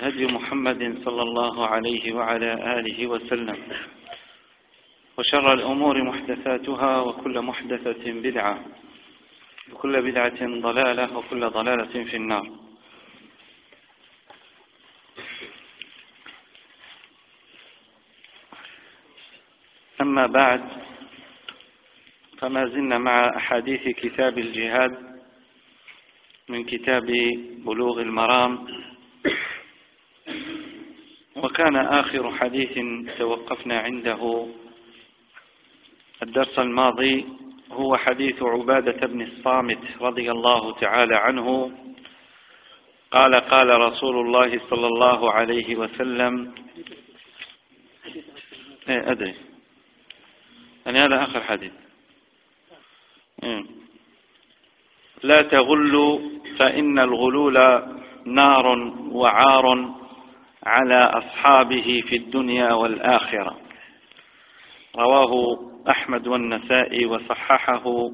هدي محمد صلى الله عليه وعلى آله وسلم. وشر الأمور محدثاتها وكل محدثة بدعة. وكل بدعة ضلالة وكل ضلالة في النار. أما بعد فما زلنا مع أحاديث كتاب الجهاد من كتاب بلوغ المرام. وكان آخر حديث توقفنا عنده الدرس الماضي هو حديث عبادة بن الصامت رضي الله تعالى عنه. قال قال رسول الله صلى الله عليه وسلم إيه أدري. يعني هذا آخر حديث. إيه. لا تغلوا فإن الغلول نار وعار. على أصحابه في الدنيا والآخرة. رواه أحمد والنسائي وصححه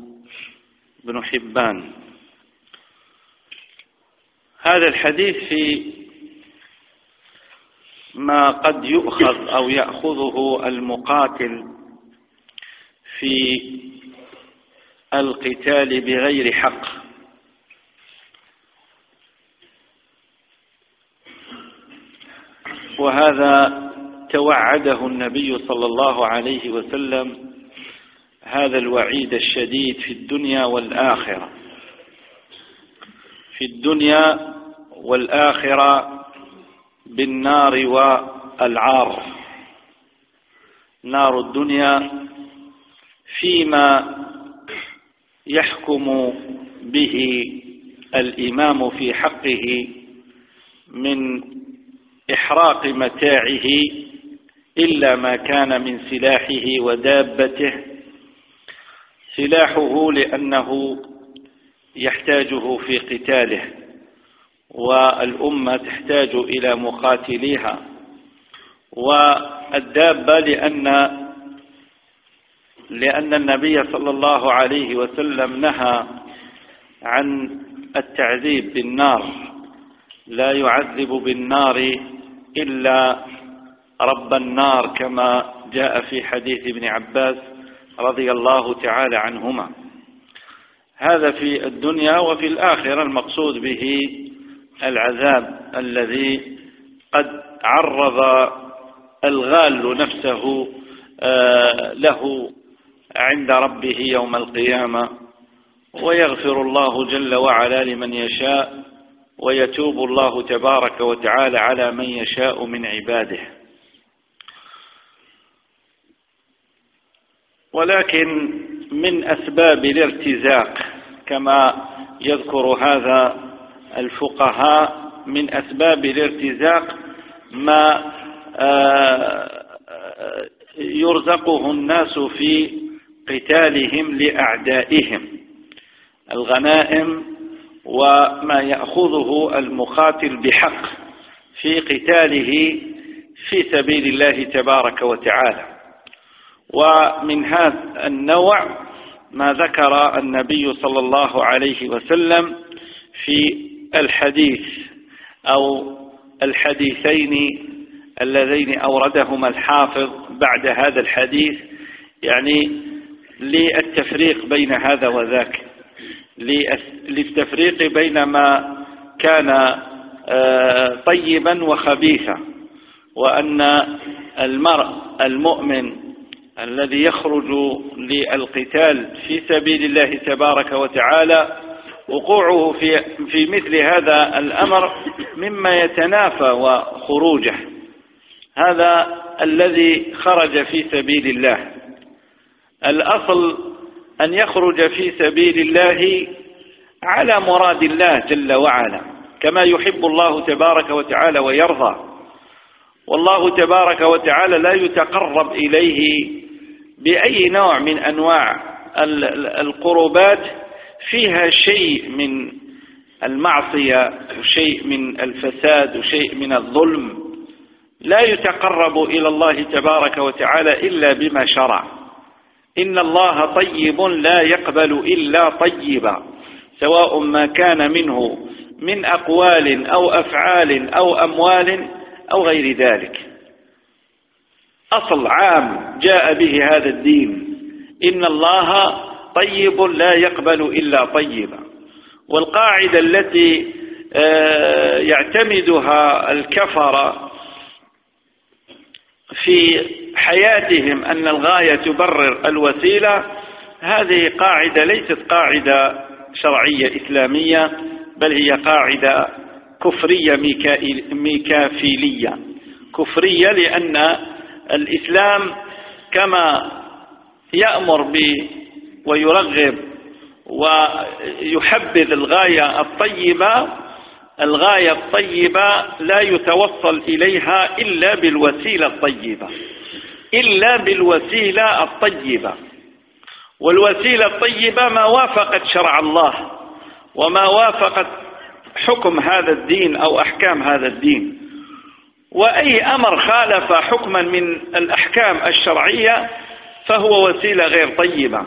ابن حبان. هذا الحديث في ما قد يؤخذ أو يأخذه المقاتل في القتال بغير حق. وهذا توعده النبي صلى الله عليه وسلم هذا الوعيد الشديد في الدنيا والآخرة. في الدنيا والآخرة بالنار والعار. نار الدنيا فيما يحكم به الإمام في حقه من إحراق متاعه إلا ما كان من سلاحه ودابته. سلاحه لأنه يحتاجه في قتاله والأمة تحتاج إلى مقاتليها. والدابة لأن لأن النبي صلى الله عليه وسلم نهى عن التعذيب بالنار لا يعذب بالنار إلا رب النار كما جاء في حديث ابن عباس رضي الله تعالى عنهما. هذا في الدنيا وفي الآخرة المقصود به العذاب الذي قد عرض الغال نفسه له عند ربه يوم القيامة ويغفر الله جل وعلا لمن يشاء. ويتوب الله تبارك وتعالى على من يشاء من عباده. ولكن من أسباب الارتزاق كما يذكر هذا الفقهاء من أسباب الارتزاق ما يرزقه الناس في قتالهم لأعدائهم. الغنائم وما يأخذه المقاتل بحق في قتاله في سبيل الله تبارك وتعالى. ومن هذا النوع ما ذكر النبي صلى الله عليه وسلم في الحديث أو الحديثين اللذين أوردهما الحافظ بعد هذا الحديث يعني للتفريق بين هذا وذاك. للتفريق بين ما كان آه، طيبا وخبيثا وأن المرء المؤمن الذي يخرج للقتال في سبيل الله تبارك وتعالى وقوعه في في مثل هذا الأمر مما يتنافى وخروجه. هذا الذي خرج في سبيل الله. الأصل أن يخرج في سبيل الله على مراد الله جل وعلا كما يحب الله تبارك وتعالى ويرضى. والله تبارك وتعالى لا يتقرب إليه بأي نوع من أنواع القربات فيها شيء من المعصية وشيء من الفساد وشيء من الظلم. لا يتقرب إلى الله تبارك وتعالى إلا بما شرع. إن الله طيب لا يقبل إلا طيبا سواء ما كان منه من أقوال أو أفعال أو أموال أو غير ذلك. أصل عام جاء به هذا الدين إن الله طيب لا يقبل إلا طيبا. والقاعدة التي آه، يعتمدها الكفر في حياتهم أن الغاية تبرر الوسيلة هذه قاعدة ليست قاعدة شرعية إسلامية بل هي قاعدة كفرية ميكافيلية. كفرية لأن الإسلام كما يأمر ب ويرغب ويحبذ الغاية الطيبة الغاية الطيبة لا يتوصل إليها إلا بالوسيلة الطيبة إلا بالوسيلة الطيبة. والوسيلة الطيبة ما وافقت شرع الله وما وافقت حكم هذا الدين أو أحكام هذا الدين. وأي أمر خالف حكما من الأحكام الشرعية فهو وسيلة غير طيبة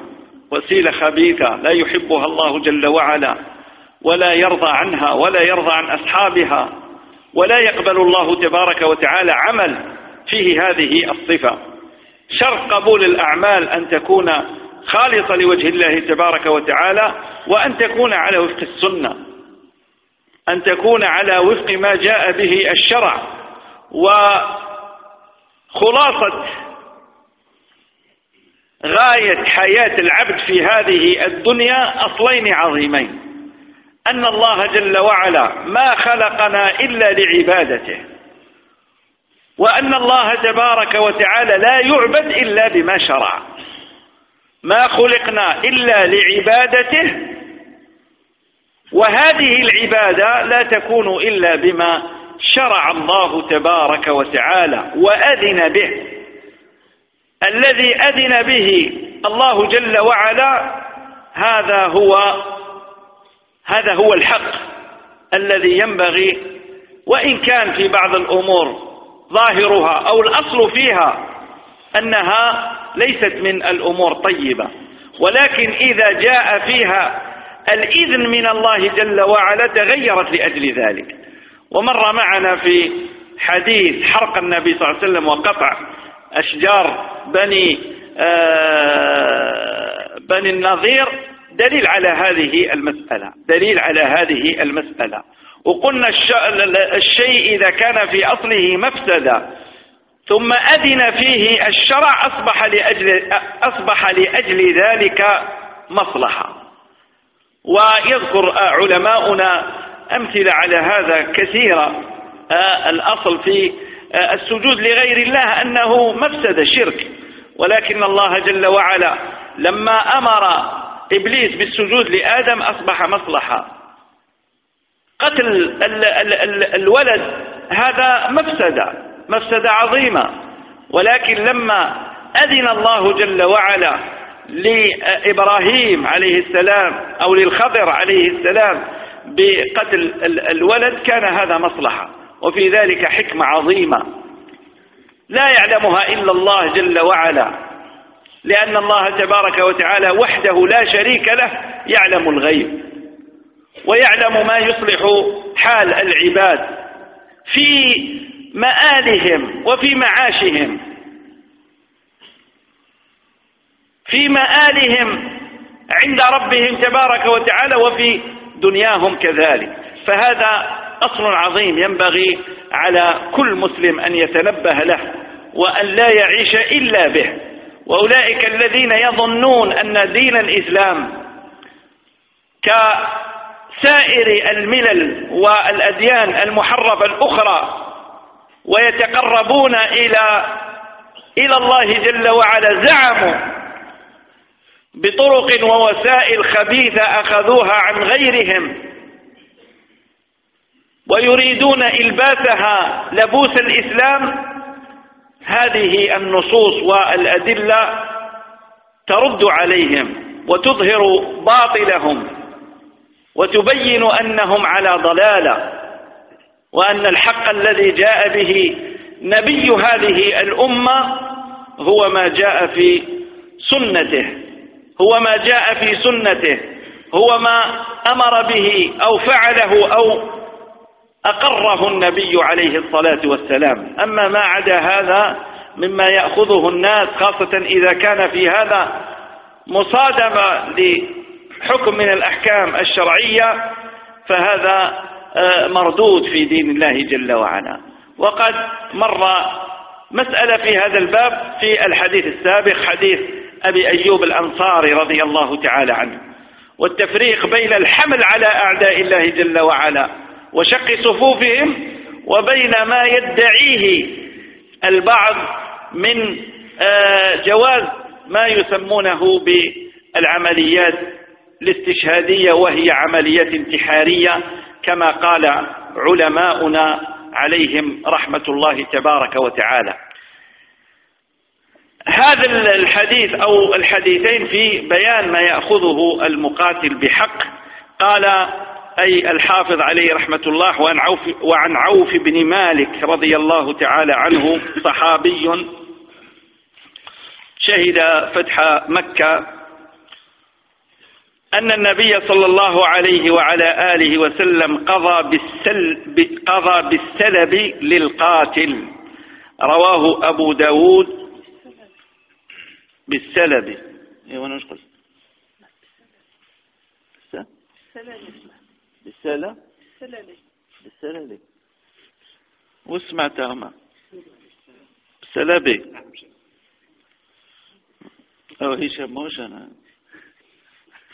وسيلة خبيثة لا يحبها الله جل وعلا. ولا يرضى عنها ولا يرضى عن أصحابها ولا يقبل الله تبارك وتعالى عمل فيه هذه الصفة. شرط قبول الأعمال أن تكون خالصة لوجه الله تبارك وتعالى وأن تكون على وفق السنة أن تكون على وفق ما جاء به الشرع. وخلاصة غاية حياة العبد في هذه الدنيا أصلين عظيمين. أن الله جل وعلا ما خلقنا إلا لعبادته. وأن الله تبارك وتعالى لا يعبد إلا بما شرع. ما خلقنا إلا لعبادته. وهذه العبادة لا تكون إلا بما شرع الله تبارك وتعالى وأذن به. الذي أذن به الله جل وعلا هذا هو هذا هو الحق الذي ينبغي وإن كان في بعض الأمور ظاهرها أو الأصل فيها أنها ليست من الأمور طيبة. ولكن إذا جاء فيها الإذن من الله جل وعلا تغيرت لأجل ذلك. ومر معنا في حديث حرق النبي صلى الله عليه وسلم وقطع أشجار بني آه بني النظير دليل على هذه المسألة دليل على هذه المسألة. وقلنا الشيء إذا كان في أصله مفسدة ثم أذن فيه الشرع أصبح لأجل, أصبح لأجل ذلك مصلحة. ويذكر علماؤنا أمثلة على هذا كثيرة. آه، الأصل في آه، السجود لغير الله أنه مفسد شرك. ولكن الله جل وعلا لما أمر إبليس بالسجود لآدم أصبح مصلحة. قتل ال ال ال الولد هذا مفسدة مفسدة عظيمة. ولكن لما أذن الله جل وعلا لإبراهيم عليه السلام أو للخضر عليه السلام بقتل الولد كان هذا مصلحة. وفي ذلك حكمة عظيمة. لا يعلمها إلا الله جل وعلا. لأن الله تبارك وتعالى وحده لا شريك له يعلم الغيب ويعلم ما يصلح حال العباد في مآلهم وفي معاشهم. في مآلهم عند ربهم تبارك وتعالى وفي دنياهم كذلك. فهذا أصل عظيم ينبغي على كل مسلم أن يتنبه له وأن لا يعيش إلا به. وأولئك الذين يظنون أن دين الإسلام كسائر الملل والأديان المحرفة الأخرى ويتقربون إلى إلى الله جل وعلا زعموا بطرق ووسائل خبيثة أخذوها عن غيرهم ويريدون إلباسها لبوس الإسلام هذه النصوص والأدلة ترد عليهم وتظهر باطلهم وتبين أنهم على ضلالة وأن الحق الذي جاء به نبي هذه الأمة هو ما جاء في سنته هو ما جاء في سنته هو ما أمر به أو فعله أو أقره النبي عليه الصلاة والسلام. أما ما عدا هذا مما يأخذه الناس خاصة إذا كان في هذا مصادمة لحكم من الأحكام الشرعية فهذا آه، مردود في دين الله جل وعلا. وقد مر مسألة في هذا الباب في الحديث السابق حديث أبي أيوب الأنصاري رضي الله تعالى عنه. والتفريق بين الحمل على أعداء الله جل وعلا. وشق صفوفهم وبين ما يدعيه البعض من آه، جواز ما يسمونه بالعمليات الاستشهادية وهي عمليات انتحارية كما قال علماؤنا عليهم رحمة الله تبارك وتعالى. هذا الحديث أو الحديثين في بيان ما يأخذه المقاتل بحق. قال أي الحافظ عليه رحمة الله وعن عوف, وعن عوف بن مالك رضي الله تعالى عنه صحابي شهد فتح مكة أن النبي صلى الله عليه وعلى آله وسلم قضى, بالسل قضى بالسلب للقاتل. رواه أبو داود بالسلب. مش قلت. بالسلة بالسلة وسمعتها ما سلبي أو هشام موش أنا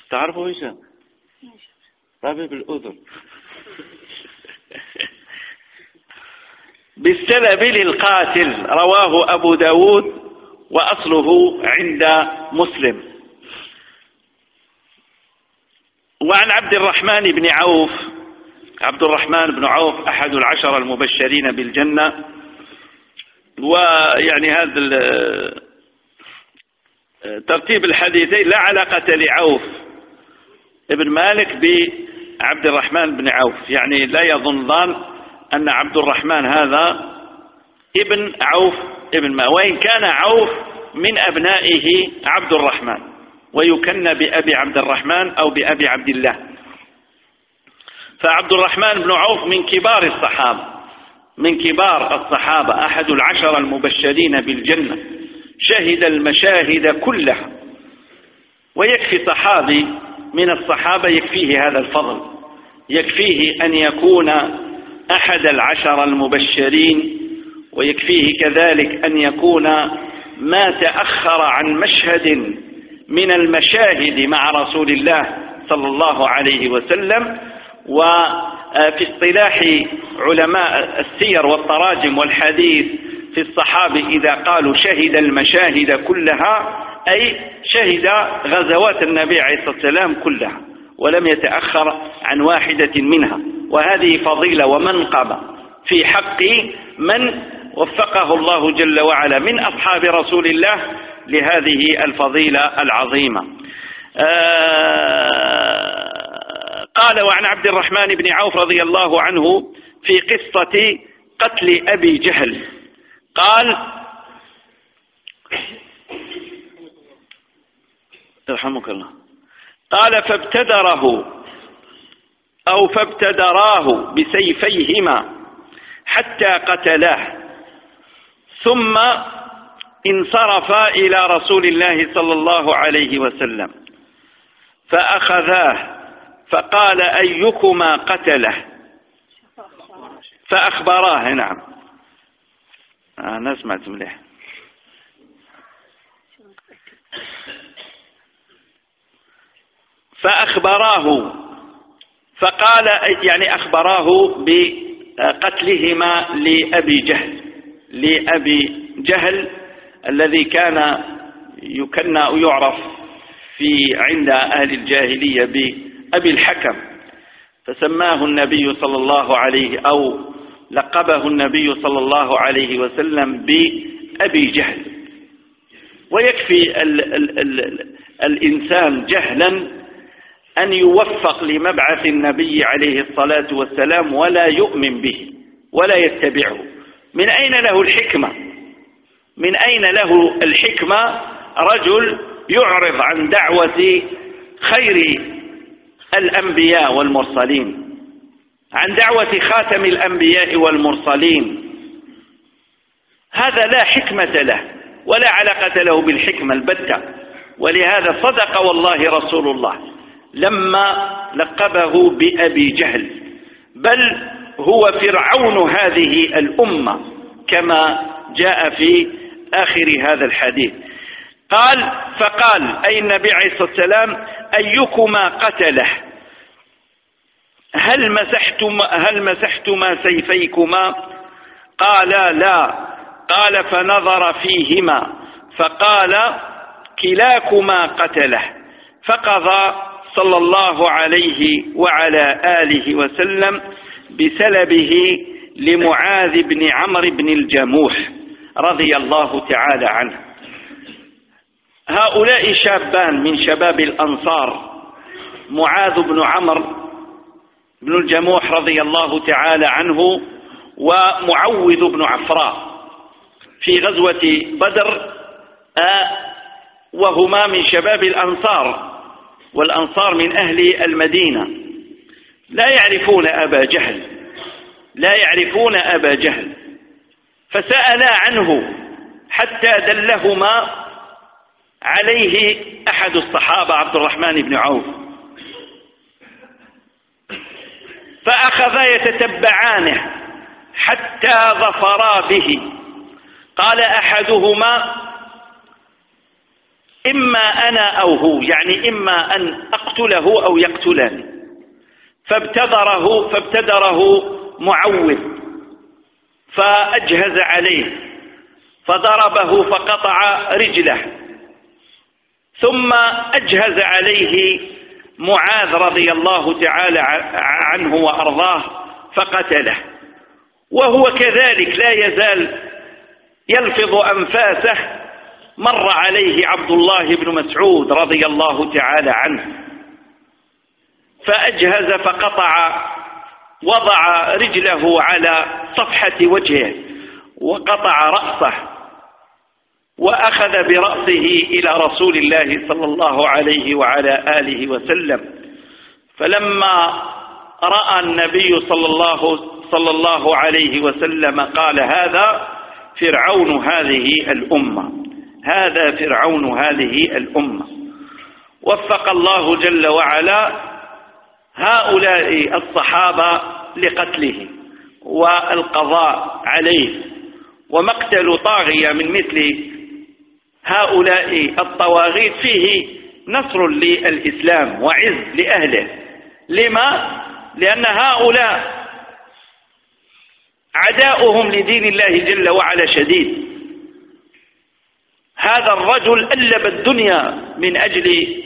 تعرفوا هشام طبيب الاذن بالسلب للقاتل رواه أبو داود وأصله عند مسلم. وعن عبد الرحمن بن عوف عبد الرحمن بن عوف أحد العشر المبشرين بالجنة. ويعني هذا ترتيب الحديثين لا علاقة لعوف ابن مالك بعبد الرحمن بن عوف. يعني لا يظن ظن أن عبد الرحمن هذا ابن عوف ابن ما وإن كان عوف من أبنائه عبد الرحمن. ويكن بأبي عبد الرحمن أو بأبي عبد الله. فعبد الرحمن بن عوف من كبار الصحابة من كبار الصحابة أحد العشر المبشرين بالجنة شهد المشاهد كلها. ويكفي صحابي من الصحابة يكفيه هذا الفضل يكفيه أن يكون أحد العشر المبشرين ويكفيه كذلك أن يكون ما تأخر عن مشهد من المشاهد مع رسول الله صلى الله عليه وسلم وفي اصطلاح علماء السير والتراجم والحديث في الصحابة إذا قالوا شهد المشاهد كلها أي شهد غزوات النبي عليه الصلاة والسلام كلها ولم يتأخر عن واحدة منها. وهذه فضيلة ومنقبة. في حق من وفقه الله جل وعلا من أصحاب رسول الله لهذه الفضيلة العظيمة. آه، قال وعن عبد الرحمن بن عوف رضي الله عنه في قصة قتل أبي جهل. قال يرحمك الله. قال فابتدره أو فابتدراه بسيفيهما حتى قتلاه. ثم انصرفا إلى رسول الله صلى الله عليه وسلم فأخذاه فقال أيكما قتله؟ فأخبراه نعم. آه نسمع مليح. فأخبراه فقال يعني أخبراه بقتلهما لأبي جهل لأبي جهل الذي كان يكنى يعرف في عند أهل الجاهلية بأبي الحكم فسماه النبي صلى الله عليه أو لقبه النبي صلى الله عليه وسلم بأبي جهل. ويكفي ال ال ال الإنسان جهلا أن يوفق لمبعث النبي عليه الصلاة والسلام ولا يؤمن به ولا يتبعه. من أين له الحكمة؟ من أين له الحكمة رجل يعرض عن دعوة خير الأنبياء والمرسلين؟ عن دعوة خاتم الأنبياء والمرسلين. هذا لا حكمة له ولا علاقة له بالحكمة البتة. ولهذا صدق والله رسول الله لما لقبه بأبي جهل. بل هو فرعون هذه الأمة كما جاء في آخر هذا الحديث. قال فقال أي النبي عليه الصلاة والسلام أيكما قتله؟ هل مسحتما, هل مسحتما سيفيكما؟ قالا لا. قال فنظر فيهما. فقال كلاكما قتله. فقضى صلى الله عليه وعلى آله وسلم بسلبه لمعاذ بن عمرو بن الجموح. رضي الله تعالى عنه. هؤلاء شابان من شباب الأنصار معاذ بن عمرو بن الجموح رضي الله تعالى عنه ومعوذ بن عفراء في غزوة بدر وهما من شباب الأنصار والأنصار من أهل المدينة. لا يعرفون أبا جهل لا يعرفون أبا جهل. فسألا عنه حتى دلهما عليه أحد الصحابة عبد الرحمن بن عوف. فأخذا يتتبعانه حتى ظفرا به. قال أحدهما إما أنا أو هو يعني إما أن أقتله أو يقتلني. فابتدره فابتدره معوذ. فأجهز عليه فضربه فقطع رجله. ثم أجهز عليه معاذ رضي الله تعالى عنه وأرضاه فقتله. وهو كذلك لا يزال يلفظ أنفاسه مر عليه عبد الله بن مسعود رضي الله تعالى عنه. فأجهز فقطع وضع رجله على صفحة وجهه وقطع رأسه وأخذ برأسه إلى رسول الله صلى الله عليه وعلى آله وسلم. فلما رأى النبي صلى الله, صلى الله عليه وسلم قال هذا فرعون هذه الأمة. هذا فرعون هذه الأمة. وفق الله جل وعلا هؤلاء الصحابة لقتله والقضاء عليه. ومقتل طاغية من مثل هؤلاء الطواغيت فيه نصر للإسلام وعز لأهله. لما؟ لأن هؤلاء عداؤهم لدين الله جل وعلا شديد. هذا الرجل ألب الدنيا من أجل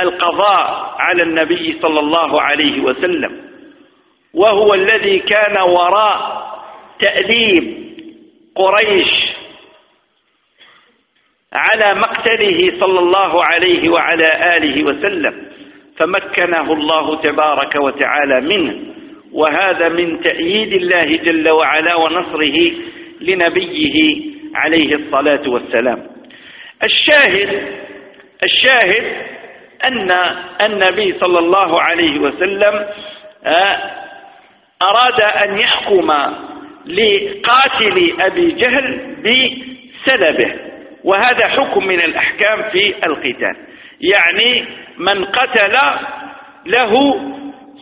القضاء على النبي صلى الله عليه وسلم وهو الذي كان وراء تأديب قريش على مقتله صلى الله عليه وعلى آله وسلم فمكنه الله تبارك وتعالى منه وهذا من تأييد الله جل وعلا ونصره لنبيه عليه الصلاة والسلام. الشاهد الشاهد أن النبي صلى الله عليه وسلم آه، أراد أن يحكم لقاتل أبي جهل بسلبه وهذا حكم من الأحكام في القتال. يعني من قتل له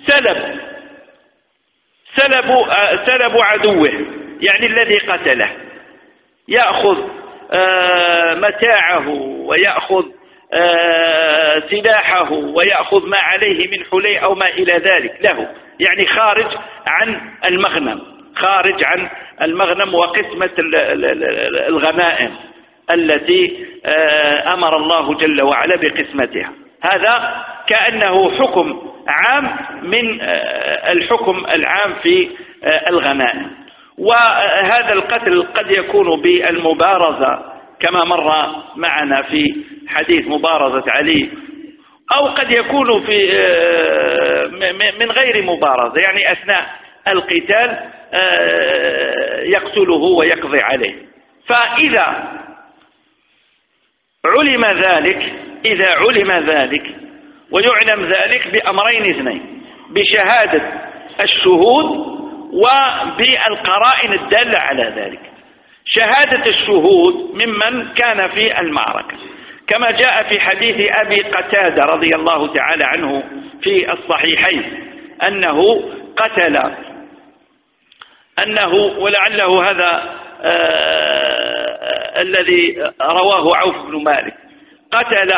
سلب سلب آه، سلب عدوه يعني الذي قتله. يأخذ آه، متاعه ويأخذ سلاحه ويأخذ ما عليه من حلي أو ما إلى ذلك له. يعني خارج عن المغنم خارج عن المغنم وقسمة الغنائم التي أمر الله جل وعلا بقسمتها. هذا كأنه حكم عام من آه، الحكم العام في آه، الغنائم. وهذا القتل قد يكون بالمبارزة كما مر معنا في حديث مبارزة علي أو قد يكون في آه، من غير مبارزة يعني أثناء القتال يقتله ويقضي عليه. فإذا علم ذلك إذا علم ذلك ويعلم ذلك بأمرين اثنين بشهادة الشهود وبالقرائن الدالة على ذلك. شهادة الشهود ممن كان في المعركة. كما جاء في حديث أبي قتادة رضي الله تعالى عنه في الصحيحين أنه قتل أنه ولعله هذا آه الذي رواه عوف بن مالك قتل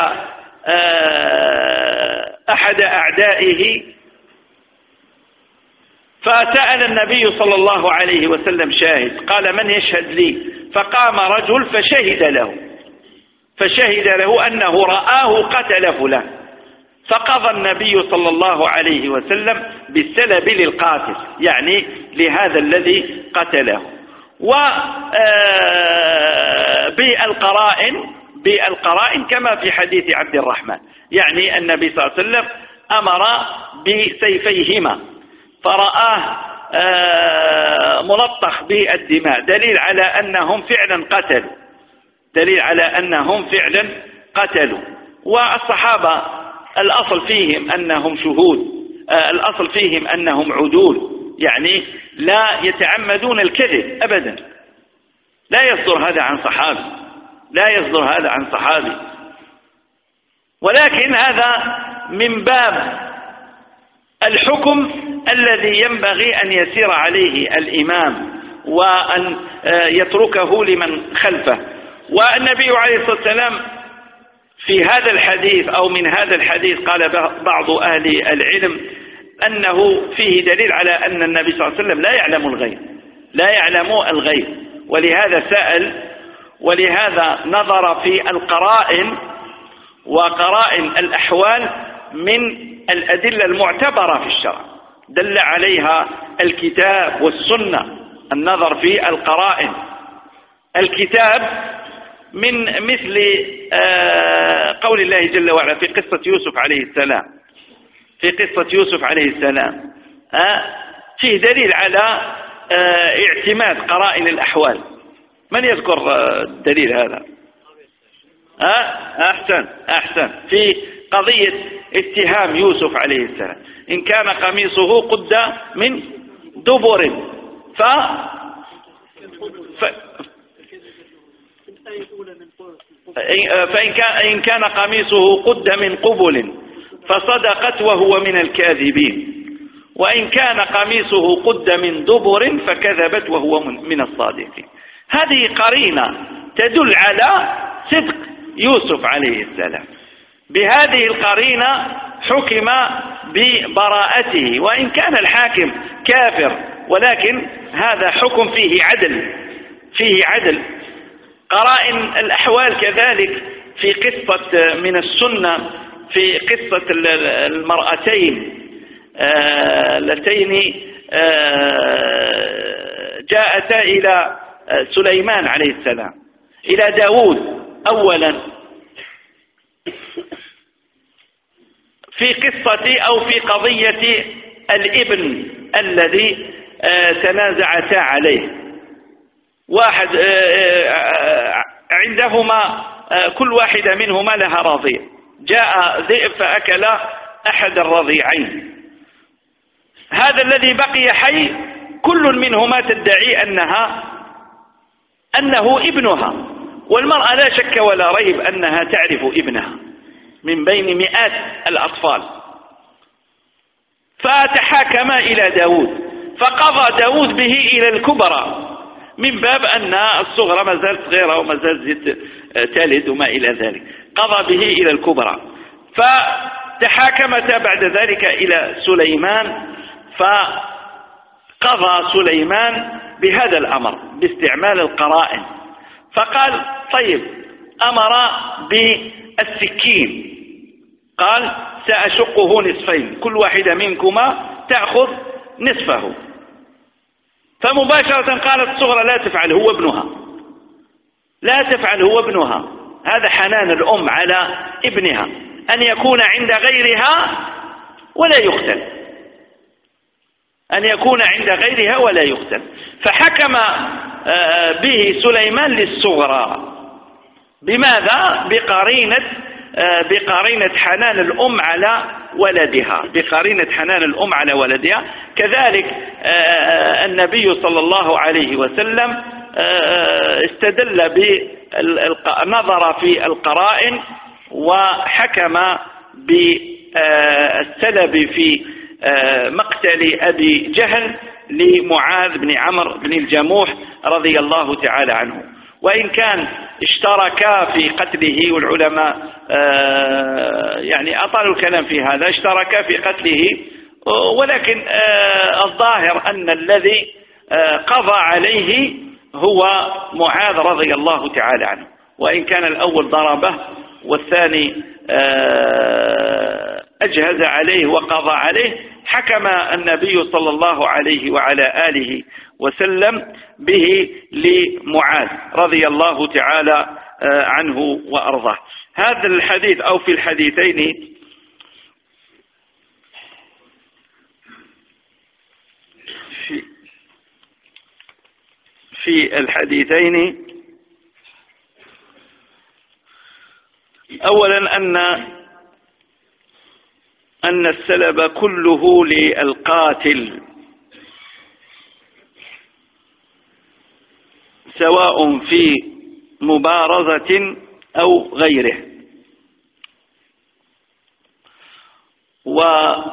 آه، أحد أعدائه فسأل النبي صلى الله عليه وسلم شاهد. قال من يشهد لي؟ فقام رجل فشهد له. فشهد له أنه رآه قتل فلان. فقضى النبي صلى الله عليه وسلم بالسلب للقاتل يعني لهذا الذي قتله. وبالقرائن آه، بالقرائن كما في حديث عبد الرحمن. يعني النبي صلى الله عليه وسلم أمر بسيفيهما. فرآه آه، ملطخ بالدماء. دليل على أنهم فعلا قتلوا. دليل على أنهم فعلا قتلوا. والصحابة الأصل فيهم أنهم شهود آه، الأصل فيهم أنهم عدول. يعني لا يتعمدون الكذب أبدا. لا يصدر هذا عن صحابي. لا يصدر هذا عن صحابي. ولكن هذا من باب الحكم الذي ينبغي أن يسير عليه الإمام وأن آه، يتركه لمن خلفه. والنبي عليه الصلاة والسلام في هذا الحديث أو من هذا الحديث قال بعض أهل العلم أنه فيه دليل على أن النبي صلى الله عليه وسلم لا يعلم الغيب لا يعلم الغيب. ولهذا سأل ولهذا نظر في القرائن وقرائن الأحوال من الأدلة المعتبرة في الشرع. دل عليها الكتاب والسنة النظر في القرائن. الكتاب من مثل آه، قول الله جل وعلا في قصة يوسف عليه السلام. في قصة يوسف عليه السلام. آه، فيه دليل على آه، اعتماد قرائن الأحوال. من يذكر الدليل هذا؟ أحسن أحسن. في قضية اتهام يوسف عليه السلام. إن كان قميصه قد من دبر. ف... ف... فإن كان, إن كان قميصه قد من قبل فصدقت وهو من الكاذبين. وإن كان قميصه قد من دبر فكذبت وهو من الصادقين. هذه قرينة تدل على صدق يوسف عليه السلام. بهذه القرينة حكم ببراءته وإن كان الحاكم كافر ولكن هذا حكم فيه عدل فيه عدل. قرائن الأحوال كذلك في قصة من السنة في قصة المرأتين آه، اللتين آه، جاءتا إلى سليمان عليه السلام إلى داود أولا. في قصة أو في قضية الإبن الذي آه، تنازعتا عليه. واحد آه، آه، عندهما كل واحدة منهما لها رضيع جاء ذئب فأكل أحد الرضيعين. هذا الذي بقي حي كل منهما تدعي أنها أنه ابنها. والمرأة لا شك ولا ريب أنها تعرف ابنها. من بين مئات الأطفال. فتحاكما إلى داود فقضى داود به إلى الكبرى. من باب أن الصغرى ما زالت صغيرة وما زالت تلد وما إلى ذلك. قضى به إلى الكبرى. فتحاكمتا بعد ذلك إلى سليمان. فقضى سليمان بهذا الأمر باستعمال القرائن. فقال طيب أمر بالسكين قال سأشقه نصفين. كل واحدة منكما تأخذ نصفه. فمباشرة قالت الصغرى لا تفعل هو ابنها. لا تفعل هو ابنها. هذا حنان الأم على ابنها. أن يكون عند غيرها ولا يقتل. أن يكون عند غيرها ولا يقتل. فحكم آه، به سليمان للصغرى. بماذا؟ بقرينة آه، بقرينة حنان الأم على ولدها. بقرينة حنان الأم على ولدها. كذلك آه، النبي صلى الله عليه وسلم استدل نظر في القرائن وحكم بالسلب في مقتل أبي جهل لمعاذ بن عمرو بن الجموح رضي الله تعالى عنه. وإن كان اشتركا في قتله والعلماء آه، يعني أطالوا الكلام في هذا اشتركا في قتله ولكن آه، الظاهر أن الذي آه، قضى عليه هو معاذ رضي الله تعالى عنه. وإن كان الأول ضربه والثاني أجهز عليه وقضى عليه حكم النبي صلى الله عليه وعلى آله وسلم به لمعاذ رضي الله تعالى آه، عنه وأرضاه. هذا الحديث أو في الحديثين في في الحديثين. أولا أن أن السلب كله للقاتل. سواء في مبارزة أو غيره. وسواء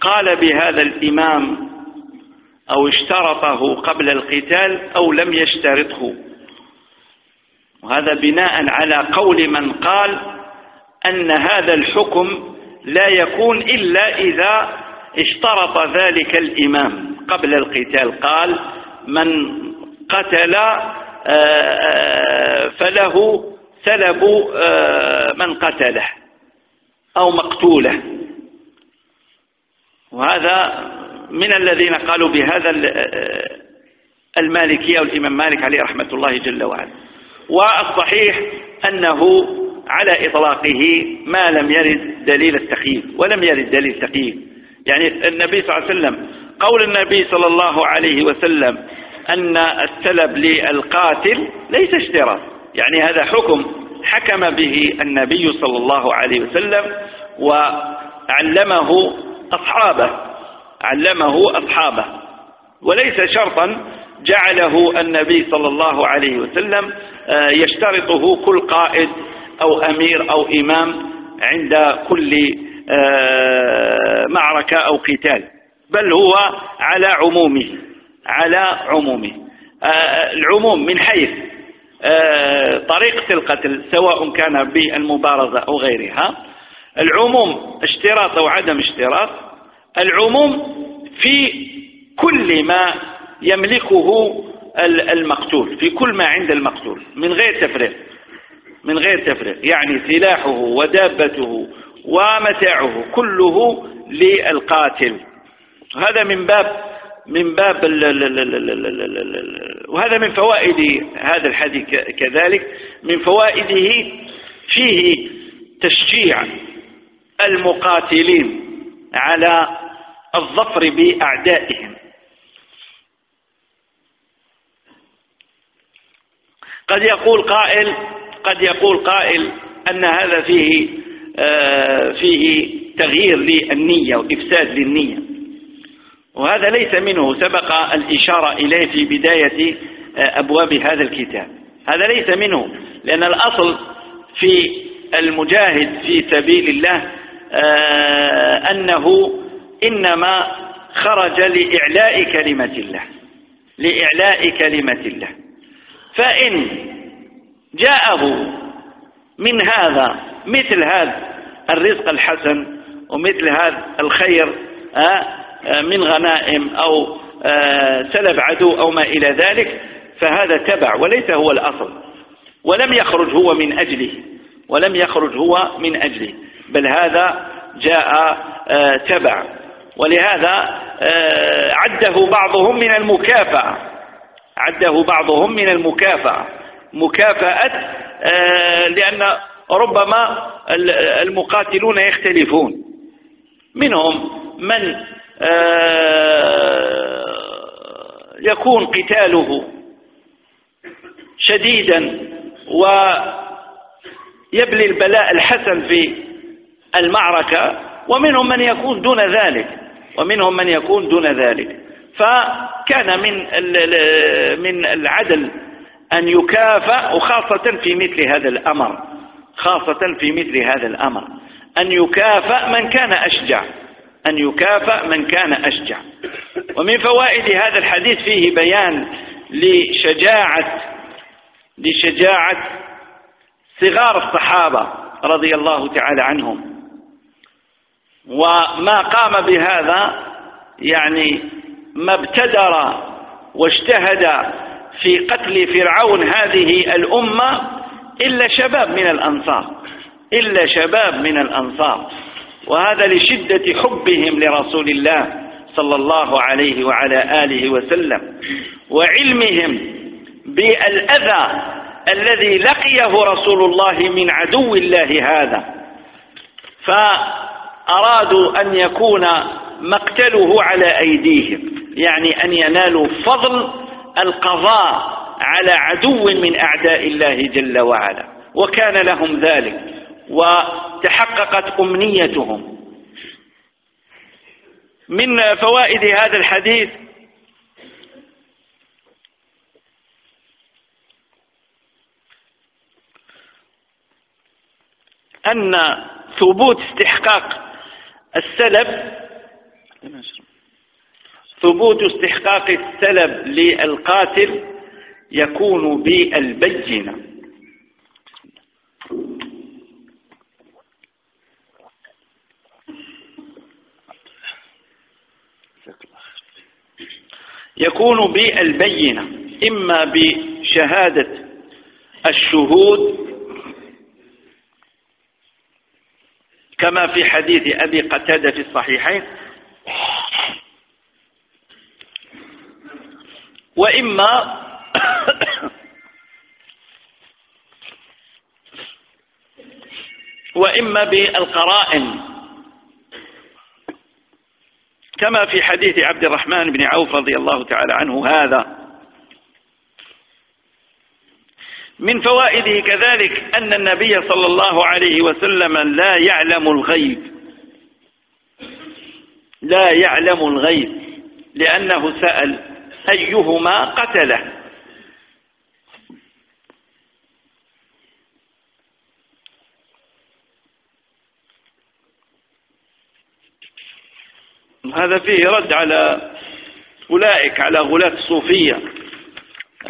قال بهذا الإمام أو اشترطه قبل القتال أو لم يشترطه. وهذا بناء على قول من قال أن هذا الحكم لا يكون إلا إذا اشترط ذلك الإمام. قبل القتال قال من قتل آه، آه، فله سلب آه، من قتله أو مقتوله. وهذا من الذين قالوا بهذا المالكية والإمام مالك عليه رحمة الله جل وعلا. والصحيح أنه على إطلاقه ما لم يرد دليل التقييد ولم يرد دليل التقييد يعني النبي صلى الله عليه وسلم قول النبي صلى الله عليه وسلم أن السلب للقاتل ليس اشتراط. يعني هذا حكم حكم به النبي صلى الله عليه وسلم وعلمه أصحابه علمه أصحابه. وليس شرطا جعله النبي صلى الله عليه وسلم آه، يشترطه كل قائد أو أمير أو إمام عند كل آه، معركة أو قتال. بل هو على عمومه على عمومه. آه، العموم من حيث طريقة القتل سواء كان بالمبارزة أو غيرها. العموم اشتراط أو عدم اشتراط. العموم في كل ما يملكه المقتول في كل ما عند المقتول من غير تفريق من غير تفريق يعني سلاحه ودابته ومتاعه كله للقاتل هذا من باب من باب وهذا من فوائد هذا الحديث كذلك من فوائده فيه تشجيع المقاتلين على الظفر بأعدائهم قد يقول قائل قد يقول قائل أن هذا فيه آه، فيه تغيير للنية وإفساد للنية. وهذا ليس منه سبق الإشارة إليه في بداية آه، أبواب هذا الكتاب. هذا ليس منه لأن الأصل في المجاهد في سبيل الله آه، أنه إنما خرج لإعلاء كلمة الله. لإعلاء كلمة الله. فإن جاءه من هذا مثل هذا الرزق الحسن ومثل هذا الخير آه، آه، من غنائم أو آه، سلب عدو أو ما إلى ذلك فهذا تبع وليس هو الأصل. ولم يخرج هو من أجله ولم يخرج هو من أجله بل هذا جاء تبع. ولهذا عده بعضهم من المكافأة. عده بعضهم من المكافأة. مكافأة لأن ربما المقاتلون يختلفون. منهم من آه، يكون قتاله شديدا ويبلي البلاء الحسن في المعركة ومنهم من يكون دون ذلك. ومنهم من يكون دون ذلك. فكان من من العدل أن يكافأ وخاصة في مثل هذا الأمر خاصة في مثل هذا الأمر أن يكافأ من كان أشجع أن يكافأ من كان أشجع. ومن فوائد هذا الحديث فيه بيان لشجاعة لشجاعة صغار الصحابة رضي الله تعالى عنهم. وما قام بهذا يعني ما ابتدر واجتهد في قتل فرعون هذه الأمة إلا شباب من الأنصار إلا شباب من الأنصار. وهذا لشدة حبهم لرسول الله صلى الله عليه وعلى آله وسلم وعلمهم بالأذى الذي لقيه رسول الله من عدو الله هذا. فأرادوا أن يكون مقتله على أيديهم. يعني أن ينالوا فضل القضاء على عدو من أعداء الله جل وعلا. وكان لهم ذلك وتحققت أمنيتهم. من فوائد هذا الحديث أن ثبوت استحقاق السلب ثبوت استحقاق السلب للقاتل يكون بالبينة. يكون بالبينة إما بشهادة الشهود كما في حديث أبي قتادة في الصحيحين وإما وإما بالقرائن. كما في حديث عبد الرحمن بن عوف رضي الله تعالى عنه هذا. من فوائده كذلك أن النبي صلى الله عليه وسلم لا يعلم الغيب. لا يعلم الغيب. لأنه سأل أيهما قتله. هذا فيه رد على أولئك على غلاة الصوفية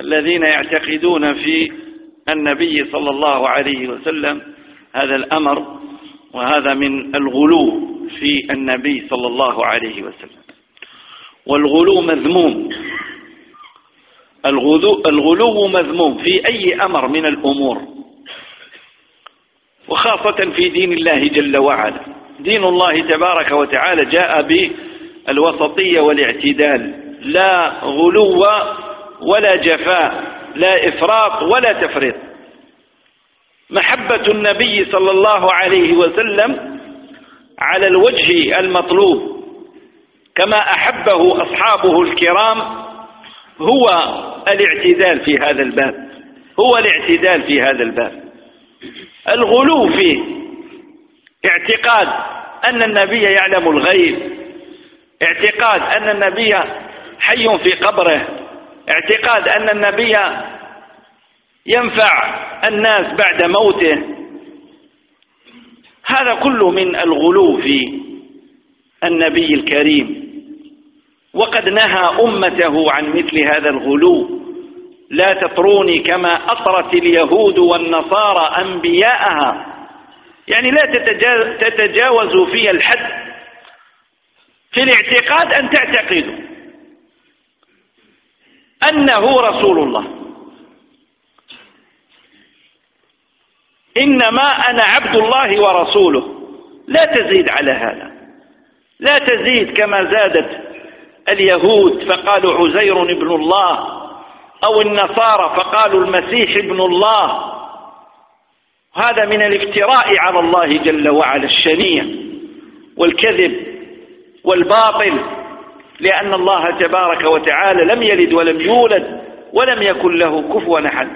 الذين يعتقدون في النبي صلى الله عليه وسلم هذا الأمر وهذا من الغلو في النبي صلى الله عليه وسلم. والغلو مذموم. الغلو, الغلو مذموم في أي أمر من الأمور. وخاصة في دين الله جل وعلا. دين الله تبارك وتعالى جاء بالوسطية والاعتدال. لا غلو ولا جفاء لا إفراط ولا تفريط. محبة النبي صلى الله عليه وسلم على الوجه المطلوب كما أحبه أصحابه الكرام هو الاعتدال في هذا الباب. هو الاعتدال في هذا الباب. الغلو فيه اعتقاد أن النبي يعلم الغيب اعتقاد أن النبي حي في قبره اعتقاد أن النبي ينفع الناس بعد موته. هذا كله من الغلو في النبي الكريم. وقد نهى أمته عن مثل هذا الغلو. لا تطروني كما أطرت اليهود والنصارى أنبياءها. يعني لا تتجاوزوا في الحد في الاعتقاد أن تعتقدوا أنه رسول الله. إنما أنا عبد الله ورسوله. لا تزيد على هذا. لا تزيد كما زادت اليهود فقالوا عزير ابن الله أو النصارى فقالوا المسيح ابن الله. هذا من الافتراء على الله جل وعلا الشنيع والكذب والباطل لأن الله تبارك وتعالى لم يلد ولم يولد ولم يكن له كفوا أحد.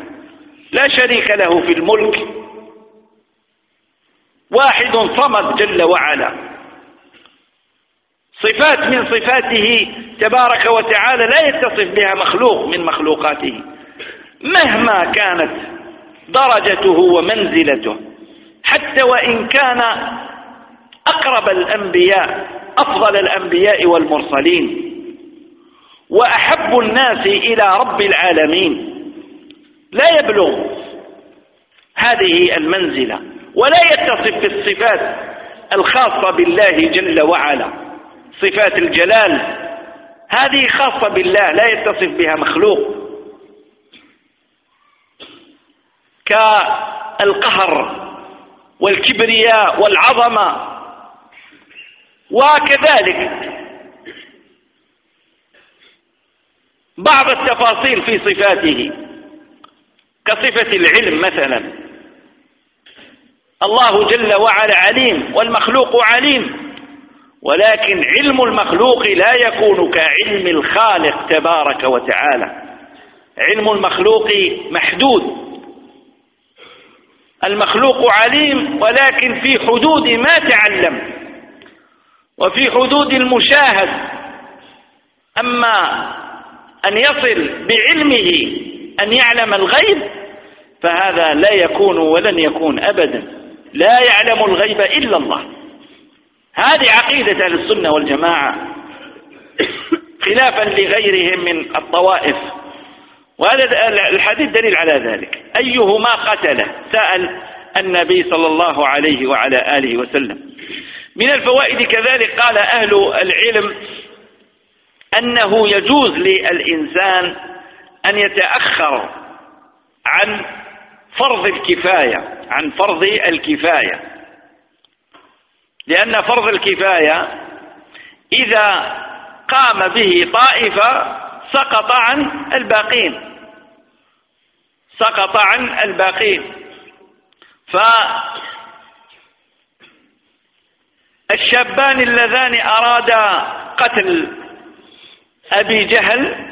لا شريك له في الملك. واحد صمد جل وعلا. صفات من صفاته تبارك وتعالى لا يتصف بها مخلوق من مخلوقاته. مهما كانت درجته ومنزلته حتى وإن كان أقرب الأنبياء أفضل الأنبياء والمرسلين. وأحب الناس إلى رب العالمين. لا يبلغ هذه المنزلة ولا يتصف بالصفات الخاصة بالله جل وعلا. صفات الجلال. هذه خاصة بالله لا يتصف بها مخلوق. كالقهر والكبرياء والعظمة. وكذلك بعض التفاصيل في صفاته. كصفة العلم مثلا. الله جل وعلا عليم والمخلوق عليم. ولكن علم المخلوق لا يكون كعلم الخالق تبارك وتعالى. علم المخلوق محدود. المخلوق عليم ولكن في حدود ما تعلم وفي حدود المشاهد. أما أن يصل بعلمه أن يعلم الغيب فهذا لا يكون ولن يكون أبدا. لا يعلم الغيب إلا الله. هذه عقيدة أهل السنة والجماعة. خلافا لغيرهم من الطوائف. وهذا الحديث دليل على ذلك. أيهما قتله سأل النبي صلى الله عليه وعلى آله وسلم. من الفوائد كذلك قال أهل العلم أنه يجوز للإنسان أن يتأخر عن فرض الكفاية عن فرض الكفاية. لأن فرض الكفاية إذا قام به طائفة سقط عن الباقين. سقط عن الباقين. ف الشابان اللذان أرادا قتل أبي جهل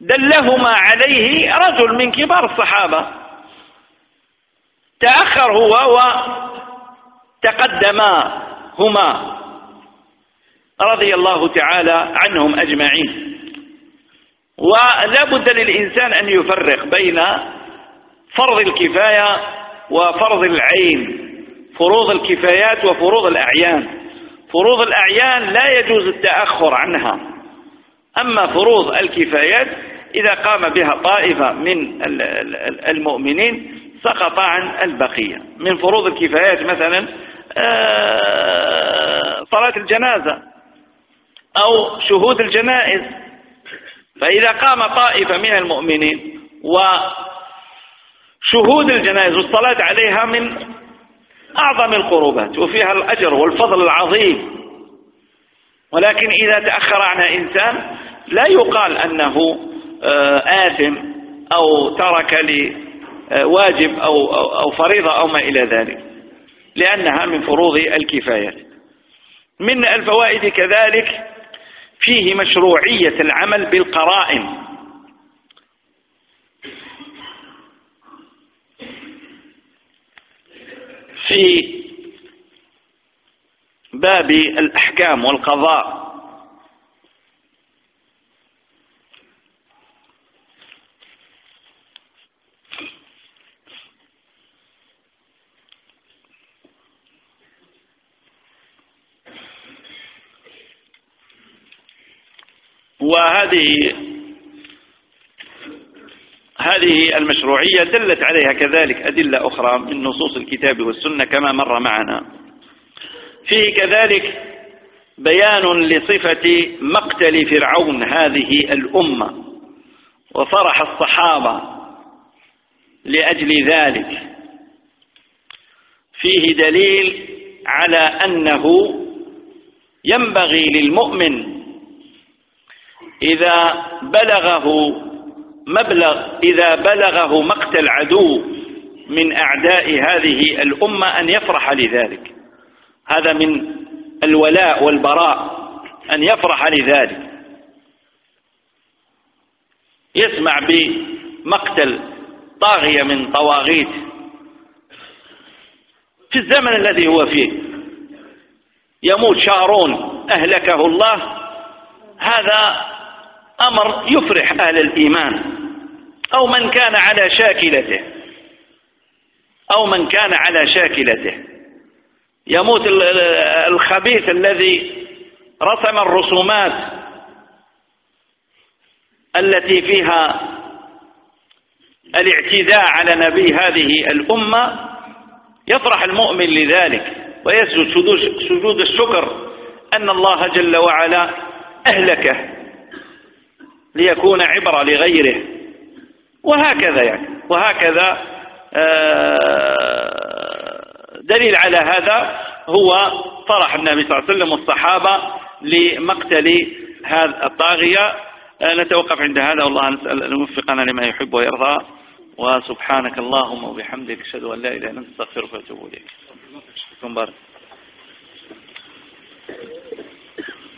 دلهما عليه رجل من كبار الصحابة. تأخر هو وتقدما هما رضي الله تعالى عنهم أجمعين. ولا بد للإنسان أن يفرق بين فرض الكفاية وفرض العين فروض الكفايات وفروض الأعيان. فروض الأعيان لا يجوز التأخر عنها. أما فروض الكفايات إذا قام بها طائفة من المؤمنين سقط عن البقية. من فروض الكفايات مثلا صلاة الجنازة أو شهود الجنائز. فإذا قام طائفة من المؤمنين وشهود الجنائز والصلاة عليها من أعظم القربات وفيها الأجر والفضل العظيم. ولكن إذا تأخر عنها إنسان لا يقال أنه آه، آثم أو ترك لواجب أو, أو, أو فريضة أو ما إلى ذلك. لأنها من فروض الكفاية. من الفوائد كذلك فيه مشروعية العمل بالقرائن. في باب الأحكام والقضاء. وهذه هذه المشروعية دلت عليها كذلك أدلة أخرى من نصوص الكتاب والسنة كما مر معنا. فيه كذلك بيان لصفة مقتل فرعون هذه الأمة وفرح الصحابة لأجل ذلك. فيه دليل على أنه ينبغي للمؤمن إذا بلغه مبلغ إذا بلغه مقتل عدو من أعداء هذه الأمة أن يفرح لذلك. هذا من الولاء والبراء أن يفرح لذلك. يسمع بمقتل طاغية من طواغيت في الزمن الذي هو فيه. يموت شارون أهلكه الله. هذا أمر يفرح أهل الإيمان أو من كان على شاكلته أو من كان على شاكلته. يموت الخبيث الذي رسم الرسومات التي فيها الاعتداء على نبي هذه الأمة. يفرح المؤمن لذلك ويسجد سجود الشكر أن الله جل وعلا أهلكه. ليكون عبرة لغيره. وهكذا يعني. وهكذا آه، دليل على هذا هو فرح النبي صلى الله عليه وسلم والصحابة لمقتل هذا الطاغية. آه، نتوقف عند هذا. والله نسأل أن يوفقنا لما يحب ويرضى. وسبحانك اللهم وبحمدك أشهد أن لا إله إلا أنت أستغفرك وأتوب إليك.